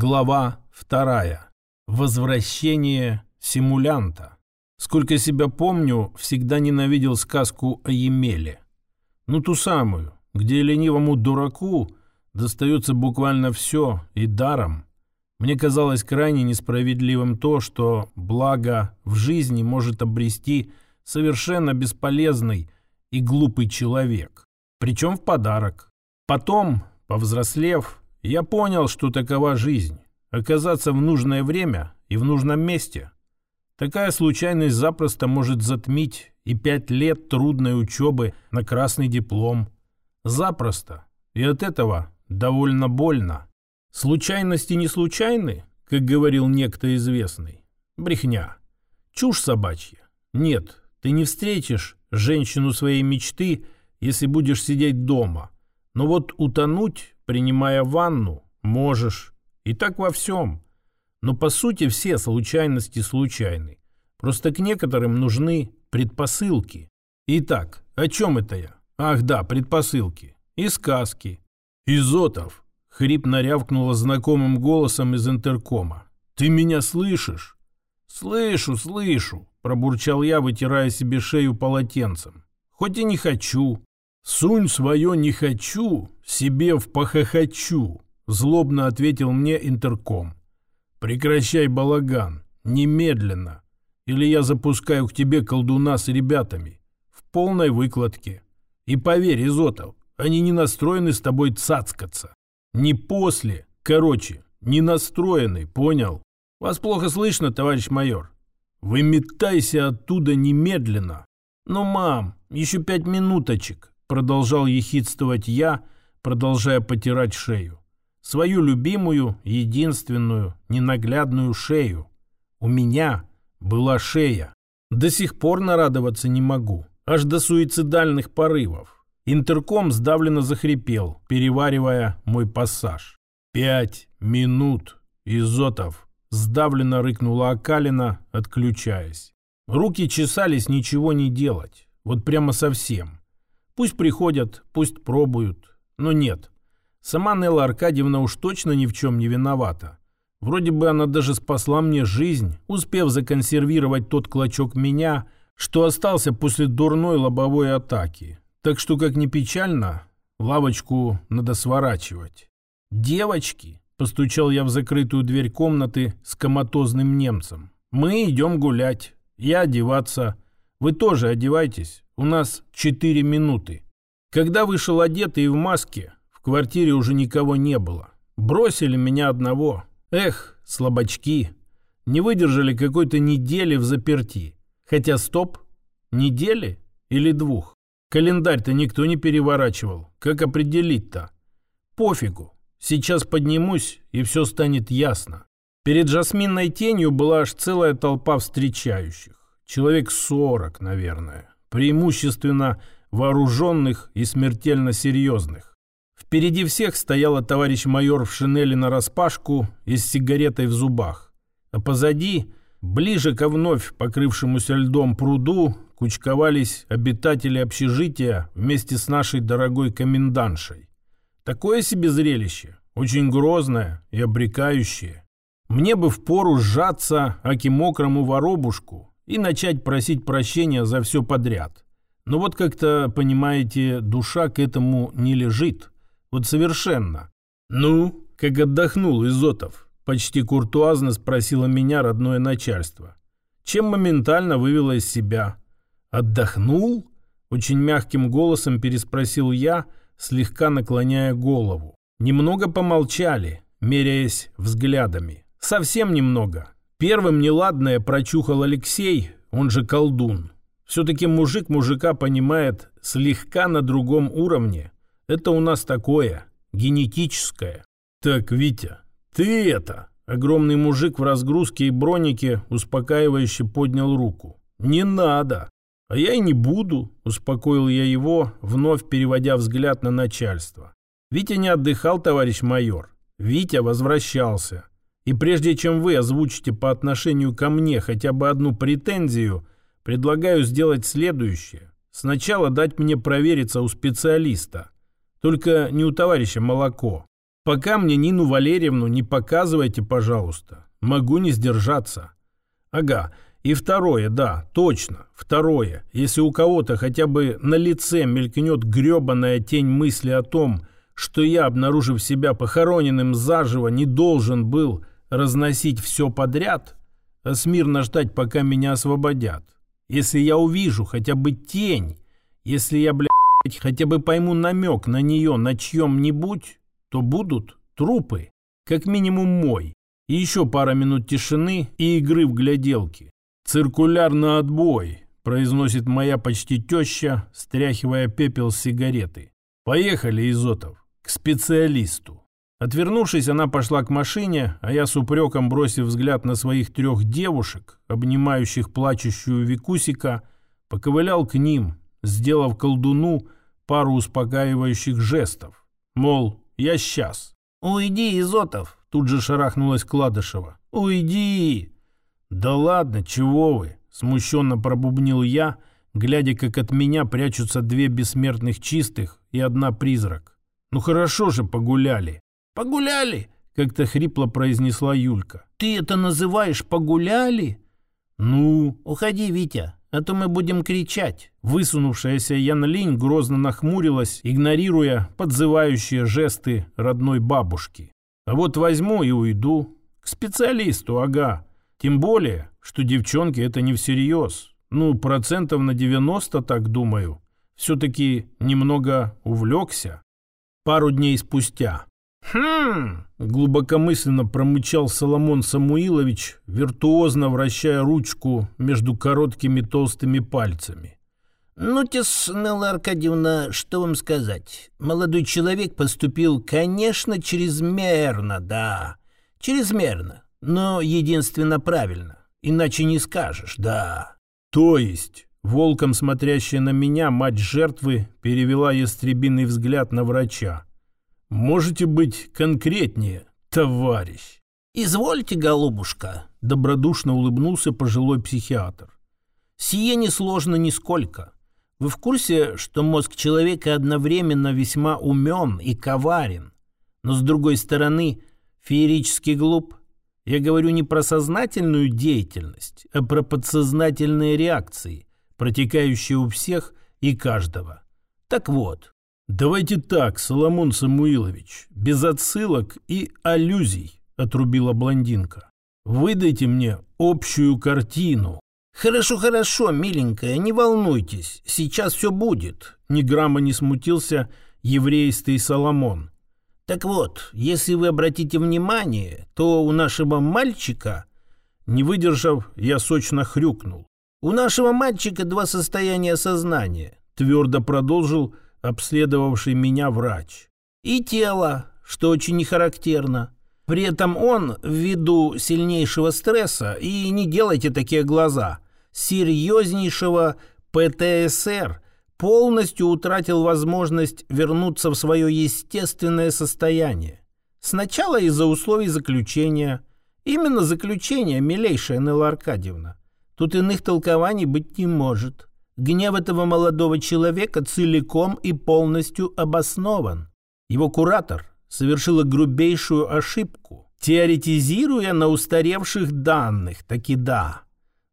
Глава вторая. Возвращение симулянта. Сколько себя помню, всегда ненавидел сказку о Емеле. Ну, ту самую, где ленивому дураку достается буквально все и даром. Мне казалось крайне несправедливым то, что благо в жизни может обрести совершенно бесполезный и глупый человек. Причем в подарок. Потом, повзрослев, я понял, что такова жизнь. Оказаться в нужное время и в нужном месте. Такая случайность запросто может затмить и пять лет трудной учебы на красный диплом. Запросто. И от этого довольно больно. Случайности не случайны, как говорил некто известный. Брехня. Чушь собачья. Нет, ты не встретишь женщину своей мечты, если будешь сидеть дома. Но вот утонуть принимая ванну, можешь. И так во всем. Но по сути все случайности случайны. Просто к некоторым нужны предпосылки. Итак, о чем это я? Ах да, предпосылки. И сказки. Изотов. Хрип нарявкнула знакомым голосом из интеркома. «Ты меня слышишь?» «Слышу, слышу», — пробурчал я, вытирая себе шею полотенцем. «Хоть и не хочу». «Сунь свое «не хочу» себе в «похохочу», — злобно ответил мне интерком. «Прекращай балаган, немедленно, или я запускаю к тебе колдуна с ребятами в полной выкладке. И поверь, Изотов, они не настроены с тобой цацкаться. Не после, короче, не настроены, понял? Вас плохо слышно, товарищ майор. Выметайся оттуда немедленно. Ну, мам, еще пять минуточек. Продолжал ехидствовать я, продолжая потирать шею. Свою любимую, единственную, ненаглядную шею. У меня была шея. До сих пор нарадоваться не могу. Аж до суицидальных порывов. Интерком сдавленно захрипел, переваривая мой пассаж. «Пять минут, Изотов!» Сдавленно рыкнула Акалина, отключаясь. Руки чесались ничего не делать. Вот прямо совсем. Пусть приходят, пусть пробуют. Но нет. Сама Нелла Аркадьевна уж точно ни в чем не виновата. Вроде бы она даже спасла мне жизнь, успев законсервировать тот клочок меня, что остался после дурной лобовой атаки. Так что, как ни печально, лавочку надо сворачивать. «Девочки!» – постучал я в закрытую дверь комнаты с коматозным немцем. «Мы идем гулять. Я одеваться. Вы тоже одевайтесь. У нас четыре минуты. Когда вышел одетый и в маске, в квартире уже никого не было. Бросили меня одного. Эх, слабачки. Не выдержали какой-то недели в заперти. Хотя стоп, недели или двух? Календарь-то никто не переворачивал. Как определить-то? Пофигу. Сейчас поднимусь, и все станет ясно. Перед жасминной тенью была аж целая толпа встречающих. Человек сорок, наверное преимущественно вооруженных и смертельно серьезных. Впереди всех стояла товарищ майор в шинели нараспашку и с сигаретой в зубах. А позади, ближе ко вновь покрывшемуся льдом пруду, кучковались обитатели общежития вместе с нашей дорогой комендантшей. Такое себе зрелище, очень грозное и обрекающее. Мне бы впору сжаться, аки мокрому воробушку, и начать просить прощения за все подряд. Но вот как-то, понимаете, душа к этому не лежит. Вот совершенно. «Ну, как отдохнул Изотов?» Почти куртуазно спросило меня родное начальство. Чем моментально вывело из себя. «Отдохнул?» Очень мягким голосом переспросил я, слегка наклоняя голову. Немного помолчали, меряясь взглядами. Совсем немного. Первым неладное прочухал Алексей, он же колдун. Все-таки мужик мужика понимает слегка на другом уровне. Это у нас такое, генетическое. Так, Витя, ты это... Огромный мужик в разгрузке и бронике успокаивающе поднял руку. «Не надо!» «А я и не буду», — успокоил я его, вновь переводя взгляд на начальство. «Витя не отдыхал, товарищ майор. Витя возвращался. И прежде чем вы озвучите по отношению ко мне хотя бы одну претензию, предлагаю сделать следующее. Сначала дать мне провериться у специалиста. Только не у товарища Молоко. Пока мне Нину Валерьевну не показывайте, пожалуйста. Могу не сдержаться. Ага, и второе, да, точно, второе. Если у кого-то хотя бы на лице мелькнет гребаная тень мысли о том, что я, обнаружив себя похороненным заживо, не должен был разносить все подряд, а смирно ждать, пока меня освободят. Если я увижу хотя бы тень, если я, блядь, хотя бы пойму намек на нее на чьем-нибудь, то будут трупы, как минимум мой. И еще пара минут тишины и игры в гляделки. «Циркуляр на отбой», – произносит моя почти теща, стряхивая пепел с сигареты. «Поехали, Изотов, к специалисту». Отвернувшись, она пошла к машине, а я с упреком, бросив взгляд на своих трех девушек, обнимающих плачущую Викусика, поковылял к ним, сделав колдуну пару успокаивающих жестов. Мол, я сейчас. «Уйди, Изотов!» — тут же шарахнулась Кладышева. «Уйди!» «Да ладно, чего вы?» — смущенно пробубнил я, глядя, как от меня прячутся две бессмертных чистых и одна призрак. «Ну хорошо же погуляли!» «Погуляли?» — как-то хрипло произнесла Юлька. «Ты это называешь погуляли?» «Ну?» «Уходи, Витя, а то мы будем кричать». Высунувшаяся Яна Линь грозно нахмурилась, игнорируя подзывающие жесты родной бабушки. «А вот возьму и уйду. К специалисту, ага. Тем более, что девчонки это не всерьез. Ну, процентов на 90, так думаю. Все-таки немного увлекся». Пару дней спустя «Хм!» — глубокомысленно промычал Соломон Самуилович, виртуозно вращая ручку между короткими толстыми пальцами. «Ну, тес, Нелла Аркадьевна, что вам сказать? Молодой человек поступил, конечно, чрезмерно, да, чрезмерно, но единственно правильно, иначе не скажешь, да». «То есть...» Волком смотрящая на меня, мать жертвы перевела ястребиный взгляд на врача. Можете быть конкретнее, товарищ? Извольте, голубушка, добродушно улыбнулся пожилой психиатр. Сие несложно нисколько. Вы в курсе, что мозг человека одновременно весьма умен и коварен, но с другой стороны феерически глуп? Я говорю не про сознательную деятельность, а про подсознательные реакции, протекающие у всех и каждого. Так вот, «Давайте так, Соломон Самуилович, без отсылок и аллюзий», — отрубила блондинка. «Выдайте мне общую картину». «Хорошо, хорошо, миленькая, не волнуйтесь, сейчас все будет», — ни грамма не смутился еврейский Соломон. «Так вот, если вы обратите внимание, то у нашего мальчика...» Не выдержав, я сочно хрюкнул. «У нашего мальчика два состояния сознания», — твердо продолжил обследовавший меня врач. И тело, что очень нехарактерно. При этом он, ввиду сильнейшего стресса, и не делайте такие глаза, серьезнейшего ПТСР, полностью утратил возможность вернуться в свое естественное состояние. Сначала из-за условий заключения. Именно заключение, милейшая Нелла Аркадьевна. Тут иных толкований быть не может. Гнев этого молодого человека целиком и полностью обоснован. Его куратор совершила грубейшую ошибку, теоретизируя на устаревших данных, таки да.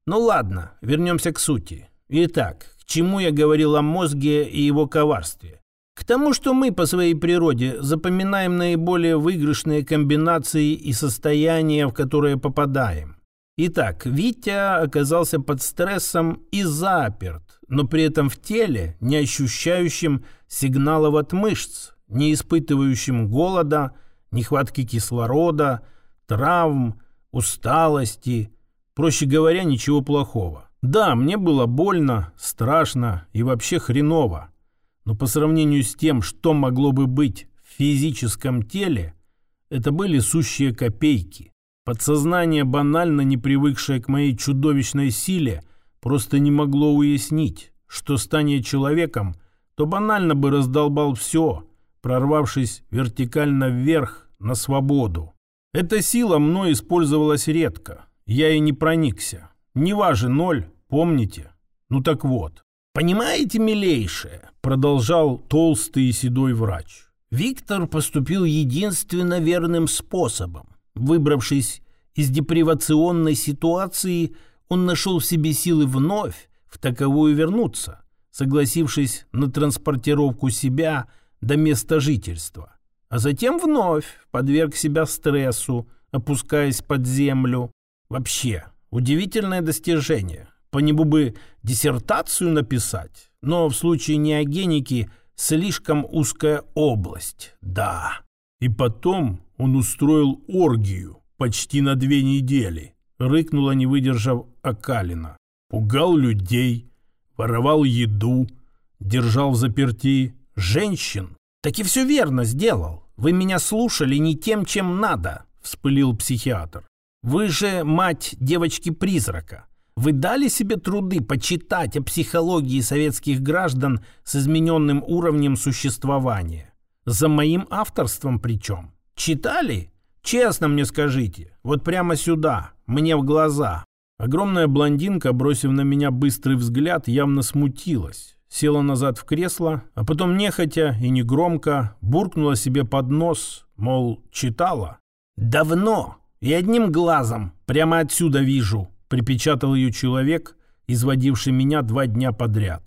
Ну ладно, вернемся к сути. Итак, к чему я говорил о мозге и его коварстве? К тому, что мы по своей природе запоминаем наиболее выигрышные комбинации и состояния, в которые попадаем. Итак, Витя оказался под стрессом и заперт, но при этом в теле, не ощущающим сигналов от мышц, не испытывающим голода, нехватки кислорода, травм, усталости, проще говоря, ничего плохого. Да, мне было больно, страшно и вообще хреново, но по сравнению с тем, что могло бы быть в физическом теле, это были сущие копейки. Подсознание, банально не привыкшее к моей чудовищной силе, просто не могло уяснить, что, стань человеком, то банально бы раздолбал все, прорвавшись вертикально вверх на свободу. Эта сила мной использовалась редко, я и не проникся. Не важен ноль, помните? Ну так вот. «Понимаете, милейшая?» Продолжал толстый и седой врач. Виктор поступил единственно верным способом. Выбравшись из депривационной ситуации, он нашел в себе силы вновь в таковую вернуться, согласившись на транспортировку себя до места жительства, а затем вновь подверг себя стрессу, опускаясь под землю. Вообще, удивительное достижение. По нему бы диссертацию написать, но в случае неогеники слишком узкая область, да. И потом он устроил оргию почти на две недели, рыкнула, не выдержав Акалина. Пугал людей, воровал еду, держал в заперти женщин. Так и все верно сделал. Вы меня слушали не тем, чем надо, вспылил психиатр. Вы же мать девочки-призрака. Вы дали себе труды почитать о психологии советских граждан с измененным уровнем существования. За моим авторством причем. Читали? Честно мне скажите. Вот прямо сюда, мне в глаза. Огромная блондинка, бросив на меня быстрый взгляд, явно смутилась. Села назад в кресло, а потом нехотя и негромко буркнула себе под нос, мол, читала. «Давно и одним глазом прямо отсюда вижу», припечатал ее человек, изводивший меня два дня подряд.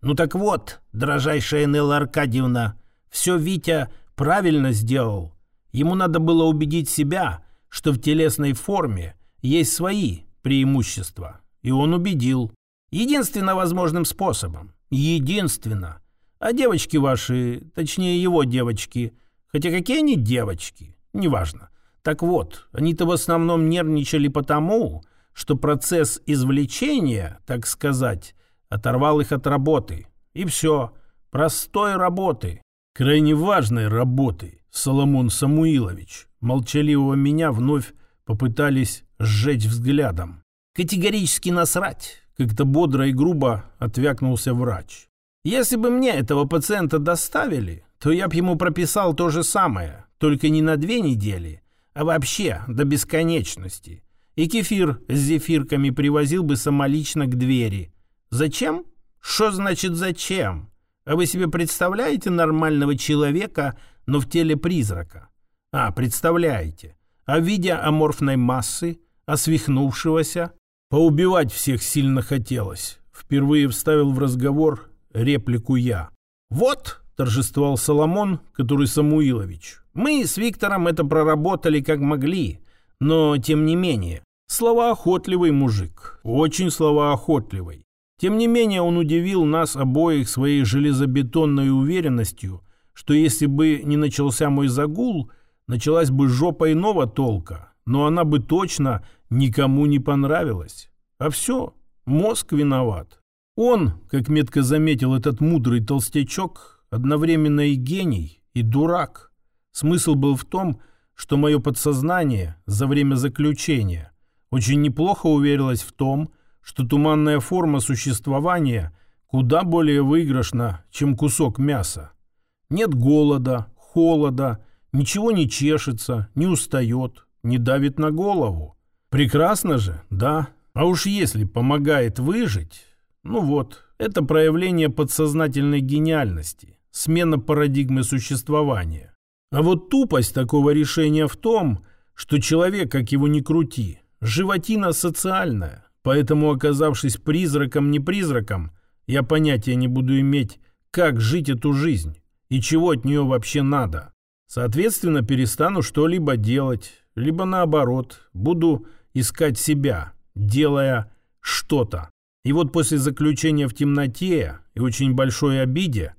«Ну так вот, дрожайшая Нелла Аркадьевна, все Витя правильно сделал. Ему надо было убедить себя, что в телесной форме есть свои преимущества. И он убедил. Единственно возможным способом. Единственно. А девочки ваши, точнее его девочки, хотя какие они девочки, неважно. Так вот, они-то в основном нервничали потому, что процесс извлечения, так сказать, оторвал их от работы. И все. Простой работы. Крайне важной работы. Соломон Самуилович. Молчаливого меня вновь попытались сжечь взглядом. Категорически насрать. Как-то бодро и грубо отвякнулся врач. Если бы мне этого пациента доставили, то я бы ему прописал то же самое, только не на две недели, а вообще до бесконечности и кефир с зефирками привозил бы самолично к двери. Зачем? Что значит зачем? А вы себе представляете нормального человека, но в теле призрака? А, представляете. А в виде аморфной массы, освихнувшегося, поубивать всех сильно хотелось. Впервые вставил в разговор реплику я. «Вот», — торжествовал Соломон, который Самуилович, «мы с Виктором это проработали как могли. Но, тем не менее, словоохотливый мужик, очень словоохотливый. Тем не менее, он удивил нас обоих своей железобетонной уверенностью, что если бы не начался мой загул, началась бы жопа иного толка, но она бы точно никому не понравилась. А все, мозг виноват. Он, как метко заметил этот мудрый толстячок, одновременно и гений, и дурак. Смысл был в том, что мое подсознание за время заключения очень неплохо уверилось в том, что туманная форма существования куда более выигрышна, чем кусок мяса. Нет голода, холода, ничего не чешется, не устает, не давит на голову. Прекрасно же, да? А уж если помогает выжить, ну вот, это проявление подсознательной гениальности, смена парадигмы существования. А вот тупость такого решения в том, что человек, как его ни крути, животина социальная, поэтому, оказавшись призраком не призраком, я понятия не буду иметь, как жить эту жизнь и чего от нее вообще надо. Соответственно, перестану что-либо делать, либо наоборот, буду искать себя, делая что-то. И вот после заключения в темноте и очень большой обиде,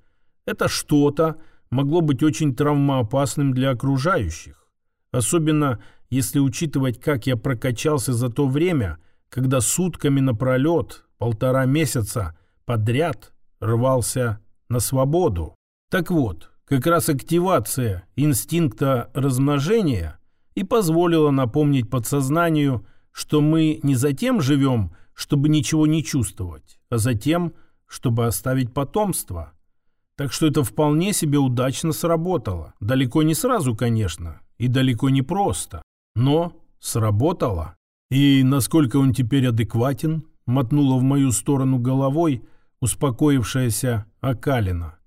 это что-то – могло быть очень травмоопасным для окружающих. Особенно если учитывать, как я прокачался за то время, когда сутками напролет, полтора месяца подряд рвался на свободу. Так вот, как раз активация инстинкта размножения и позволила напомнить подсознанию, что мы не затем живем, чтобы ничего не чувствовать, а затем, чтобы оставить потомство – так что это вполне себе удачно сработало. Далеко не сразу, конечно, и далеко не просто. Но сработало. И насколько он теперь адекватен, мотнула в мою сторону головой успокоившаяся Акалина.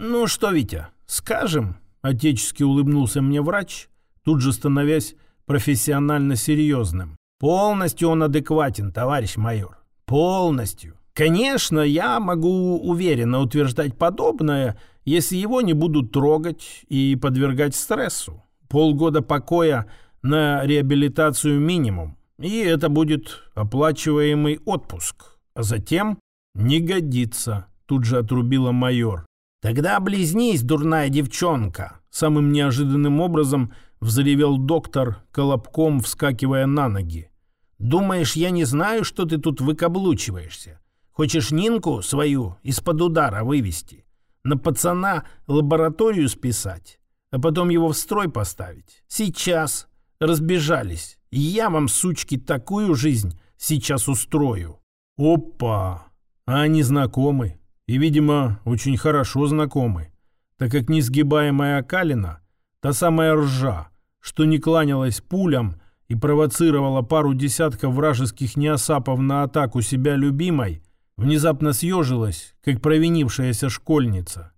«Ну что, Витя, скажем, отечески улыбнулся мне врач, тут же становясь профессионально серьезным. Полностью он адекватен, товарищ майор. Полностью. Конечно, я могу уверенно утверждать подобное, если его не будут трогать и подвергать стрессу. Полгода покоя на реабилитацию минимум, и это будет оплачиваемый отпуск. А затем не годится, тут же отрубила майор. Тогда облизнись, дурная девчонка, самым неожиданным образом взревел доктор, колобком вскакивая на ноги. Думаешь, я не знаю, что ты тут выкаблучиваешься? Хочешь Нинку свою из-под удара вывести? На пацана лабораторию списать, а потом его в строй поставить? Сейчас. Разбежались. Я вам, сучки, такую жизнь сейчас устрою. Опа! А они знакомы. И, видимо, очень хорошо знакомы. Так как несгибаемая Калина, та самая ржа, что не кланялась пулям и провоцировала пару десятков вражеских неосапов на атаку себя любимой, внезапно съежилась, как провинившаяся школьница.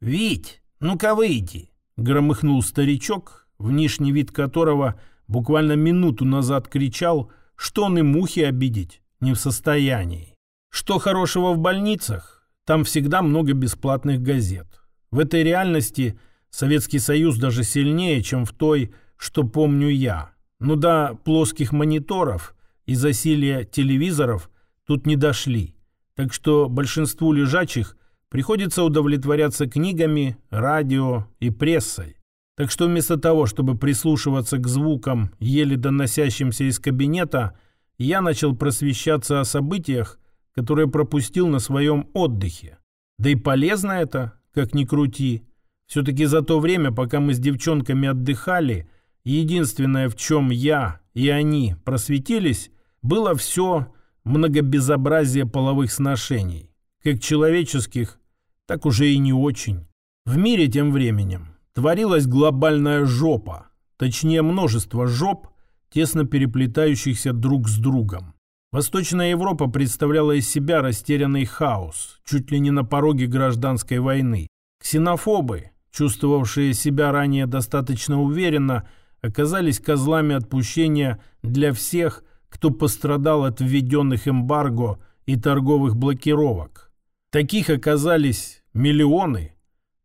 «Вить, ну-ка выйди!» — громыхнул старичок, внешний вид которого буквально минуту назад кричал, что он и мухи обидеть не в состоянии. Что хорошего в больницах? Там всегда много бесплатных газет. В этой реальности Советский Союз даже сильнее, чем в той, что помню я. Ну да, плоских мониторов и засилия телевизоров тут не дошли. Так что большинству лежачих приходится удовлетворяться книгами, радио и прессой. Так что вместо того, чтобы прислушиваться к звукам, еле доносящимся из кабинета, я начал просвещаться о событиях, которые пропустил на своем отдыхе. Да и полезно это, как ни крути. Все-таки за то время, пока мы с девчонками отдыхали, единственное, в чем я и они просветились, было все многобезобразие половых сношений. Как человеческих, так уже и не очень. В мире тем временем творилась глобальная жопа, точнее множество жоп, тесно переплетающихся друг с другом. Восточная Европа представляла из себя растерянный хаос, чуть ли не на пороге гражданской войны. Ксенофобы, чувствовавшие себя ранее достаточно уверенно, оказались козлами отпущения для всех, кто пострадал от введенных эмбарго и торговых блокировок. Таких оказались миллионы –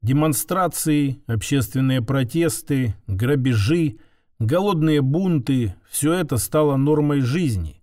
Демонстрации, общественные протесты, грабежи, голодные бунты – все это стало нормой жизни.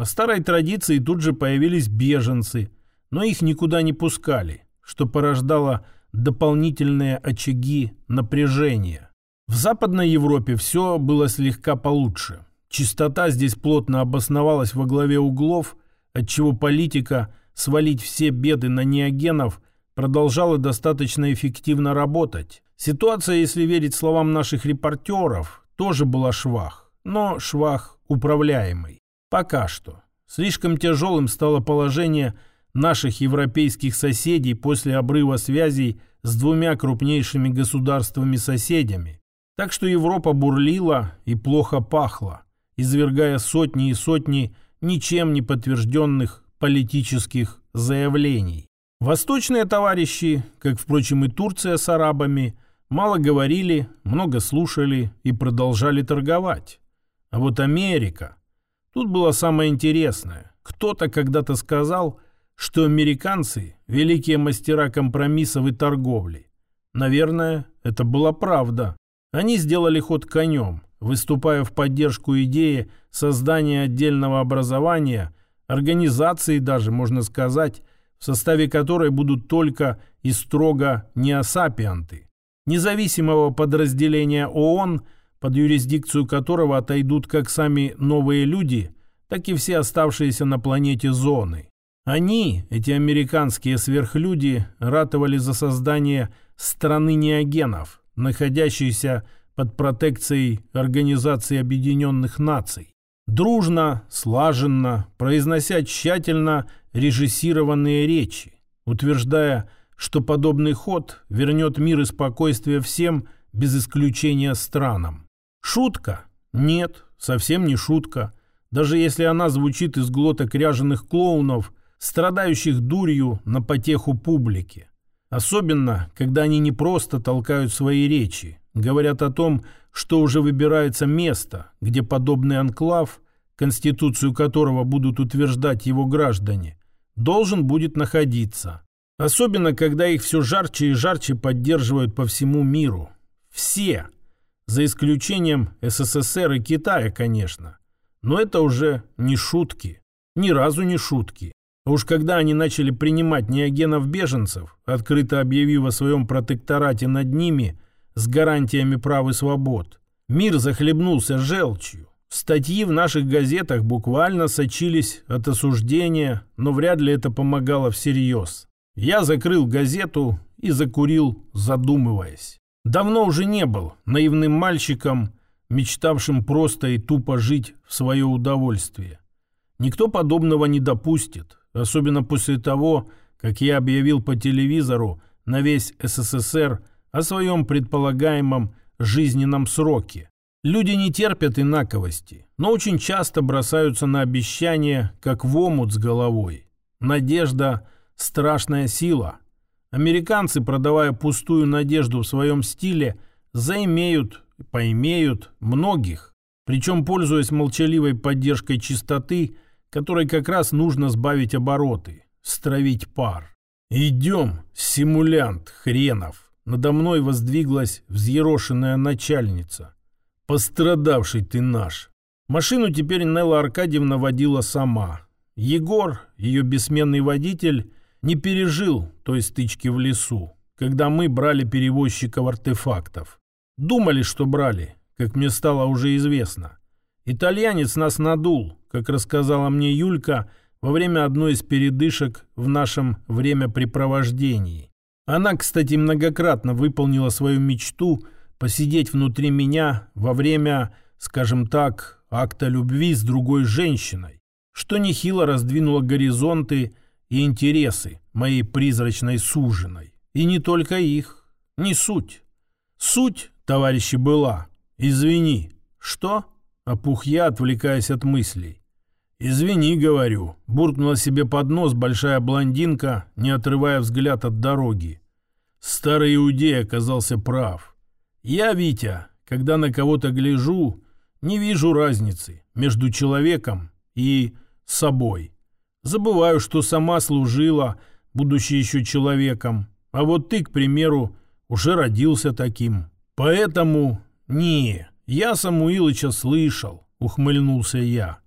По старой традиции тут же появились беженцы, но их никуда не пускали, что порождало дополнительные очаги напряжения. В Западной Европе все было слегка получше. Чистота здесь плотно обосновалась во главе углов, отчего политика свалить все беды на неогенов – продолжала достаточно эффективно работать. Ситуация, если верить словам наших репортеров, тоже была швах, но швах управляемый. Пока что. Слишком тяжелым стало положение наших европейских соседей после обрыва связей с двумя крупнейшими государствами-соседями. Так что Европа бурлила и плохо пахла, извергая сотни и сотни ничем не подтвержденных политических заявлений. Восточные товарищи, как, впрочем, и Турция с арабами, мало говорили, много слушали и продолжали торговать. А вот Америка... Тут было самое интересное. Кто-то когда-то сказал, что американцы – великие мастера компромиссов и торговли. Наверное, это была правда. Они сделали ход конем, выступая в поддержку идеи создания отдельного образования, организации даже, можно сказать, в составе которой будут только и строго неосапианты, независимого подразделения ООН, под юрисдикцию которого отойдут как сами новые люди, так и все оставшиеся на планете зоны. Они, эти американские сверхлюди, ратовали за создание страны неогенов, находящейся под протекцией Организации Объединенных Наций. Дружно, слаженно, произнося тщательно режиссированные речи, утверждая, что подобный ход вернет мир и спокойствие всем, без исключения странам. Шутка? Нет, совсем не шутка. Даже если она звучит из глоток ряженых клоунов, страдающих дурью на потеху публики. Особенно, когда они не просто толкают свои речи, говорят о том, что уже выбирается место, где подобный анклав, конституцию которого будут утверждать его граждане, должен будет находиться. Особенно, когда их все жарче и жарче поддерживают по всему миру. Все. За исключением СССР и Китая, конечно. Но это уже не шутки. Ни разу не шутки. А уж когда они начали принимать неогенов-беженцев, открыто объявив о своем протекторате над ними с гарантиями прав и свобод, мир захлебнулся желчью. Статьи в наших газетах буквально сочились от осуждения, но вряд ли это помогало всерьез. Я закрыл газету и закурил, задумываясь. Давно уже не был наивным мальчиком, мечтавшим просто и тупо жить в свое удовольствие. Никто подобного не допустит, особенно после того, как я объявил по телевизору на весь СССР о своем предполагаемом жизненном сроке. Люди не терпят инаковости, но очень часто бросаются на обещания, как в омут с головой. Надежда – страшная сила. Американцы, продавая пустую надежду в своем стиле, заимеют, поимеют многих, причем пользуясь молчаливой поддержкой чистоты – которой как раз нужно сбавить обороты, стравить пар. «Идем, симулянт хренов!» Надо мной воздвиглась взъерошенная начальница. «Пострадавший ты наш!» Машину теперь Нелла Аркадьевна водила сама. Егор, ее бессменный водитель, не пережил той стычки в лесу, когда мы брали перевозчиков артефактов. Думали, что брали, как мне стало уже известно. Итальянец нас надул, как рассказала мне Юлька во время одной из передышек в нашем времяпрепровождении. Она, кстати, многократно выполнила свою мечту посидеть внутри меня во время, скажем так, акта любви с другой женщиной, что нехило раздвинуло горизонты и интересы моей призрачной суженой. И не только их, не суть. Суть, товарищи, была. Извини. Что? Опух я, отвлекаясь от мыслей. «Извини, — говорю», — буркнула себе под нос большая блондинка, не отрывая взгляд от дороги. Старый иудей оказался прав. Я, Витя, когда на кого-то гляжу, не вижу разницы между человеком и собой. Забываю, что сама служила, будучи еще человеком, а вот ты, к примеру, уже родился таким. Поэтому, не, я Самуилыча слышал, ухмыльнулся я.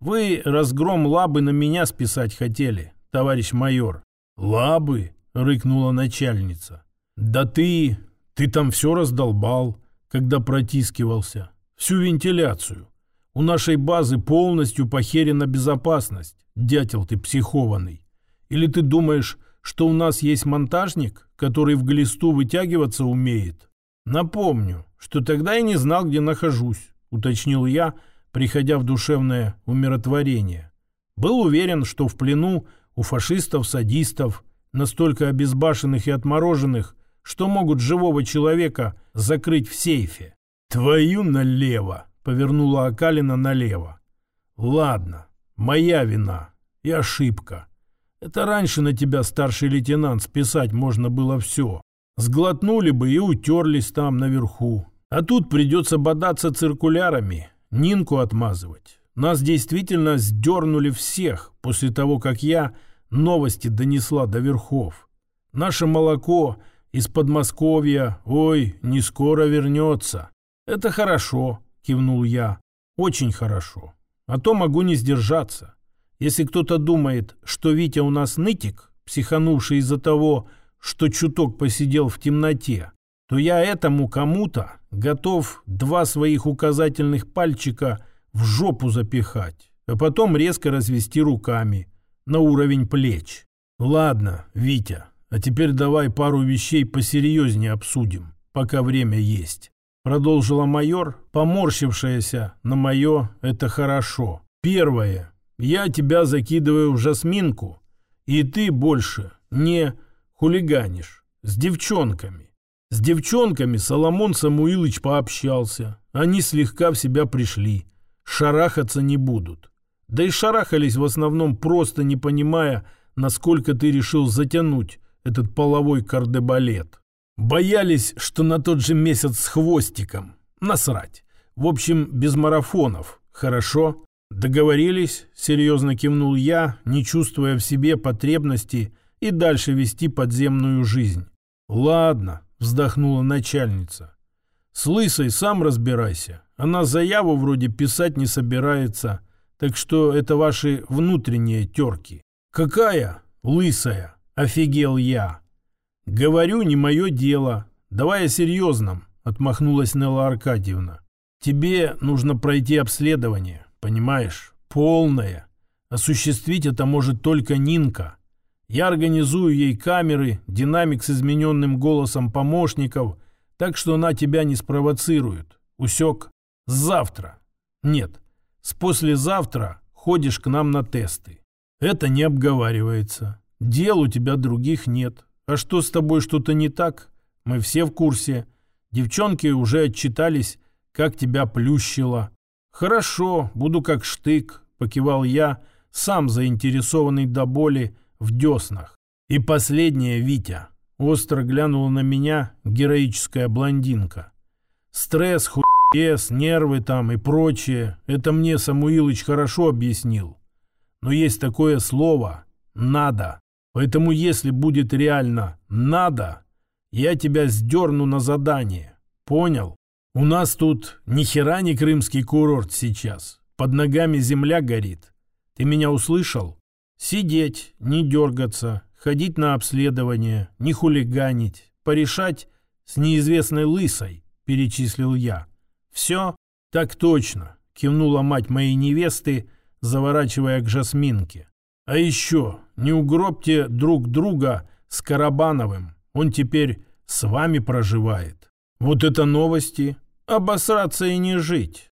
Вы разгром лабы на меня списать хотели, товарищ майор. Лабы? Рыкнула начальница. Да ты... Ты там все раздолбал, когда протискивался. Всю вентиляцию. У нашей базы полностью похерена безопасность. Дятел ты психованный. Или ты думаешь, что у нас есть монтажник, который в глисту вытягиваться умеет? Напомню, что тогда я не знал, где нахожусь, уточнил я, приходя в душевное умиротворение. Был уверен, что в плену у фашистов-садистов, настолько обезбашенных и отмороженных, что могут живого человека закрыть в сейфе. «Твою налево!» — повернула Акалина налево. «Ладно, моя вина и ошибка. Это раньше на тебя, старший лейтенант, списать можно было все. Сглотнули бы и утерлись там наверху. А тут придется бодаться циркулярами, Нинку отмазывать. Нас действительно сдернули всех после того, как я новости донесла до верхов. Наше молоко из Подмосковья, ой, не скоро вернется. Это хорошо, кивнул я. Очень хорошо. А то могу не сдержаться. Если кто-то думает, что Витя у нас нытик, психанувший из-за того, что чуток посидел в темноте, то я этому кому-то готов два своих указательных пальчика в жопу запихать, а потом резко развести руками на уровень плеч. Ладно, Витя, а теперь давай пару вещей посерьезнее обсудим, пока время есть. Продолжила майор, поморщившаяся на мое «это хорошо». Первое. Я тебя закидываю в жасминку, и ты больше не хулиганишь с девчонками. С девчонками Соломон Самуилович пообщался. Они слегка в себя пришли. Шарахаться не будут. Да и шарахались в основном просто не понимая, насколько ты решил затянуть этот половой кардебалет. Боялись, что на тот же месяц с хвостиком. Насрать. В общем, без марафонов. Хорошо? Договорились? Серьезно кивнул я, не чувствуя в себе потребности и дальше вести подземную жизнь. Ладно, вздохнула начальница. С Лысой сам разбирайся. Она заяву вроде писать не собирается, так что это ваши внутренние терки. Какая? Лысая. Офигел я. Говорю, не мое дело. Давай о серьезном, отмахнулась Нелла Аркадьевна. Тебе нужно пройти обследование, понимаешь? Полное. Осуществить это может только Нинка. Я организую ей камеры, динамик с измененным голосом помощников, так что она тебя не спровоцирует. Усек? Завтра. Нет, с послезавтра ходишь к нам на тесты. Это не обговаривается. Дел у тебя других нет. А что с тобой что-то не так? Мы все в курсе. Девчонки уже отчитались, как тебя плющило. Хорошо, буду как штык, покивал я, сам заинтересованный до боли в деснах. И последнее, Витя. Остро глянула на меня героическая блондинка. Стресс, хуес, нервы там и прочее. Это мне Самуилыч хорошо объяснил. Но есть такое слово «надо». Поэтому если будет реально «надо», я тебя сдерну на задание. Понял? У нас тут ни хера не крымский курорт сейчас. Под ногами земля горит. Ты меня услышал? Сидеть, не дергаться, ходить на обследование, не хулиганить, порешать с неизвестной лысой, перечислил я. Все? Так точно, кивнула мать моей невесты, заворачивая к Жасминке. А еще не угробьте друг друга с Карабановым. Он теперь с вами проживает. Вот это новости. Обосраться и не жить.